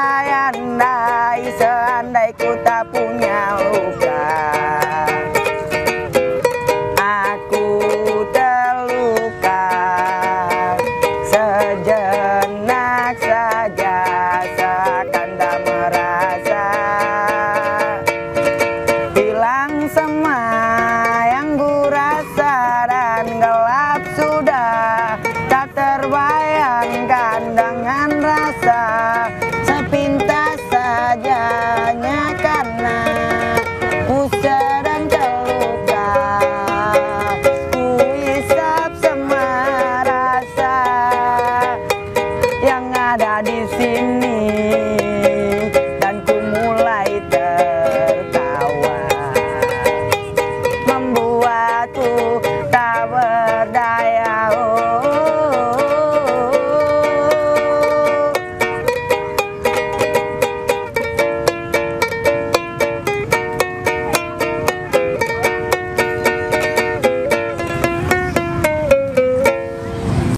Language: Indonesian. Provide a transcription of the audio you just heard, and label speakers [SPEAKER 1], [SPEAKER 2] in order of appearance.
[SPEAKER 1] andai-andai Seandai ku tak punya luka Aku terluka Sejenak saja Seakan tak merasa Hilang semangat ada di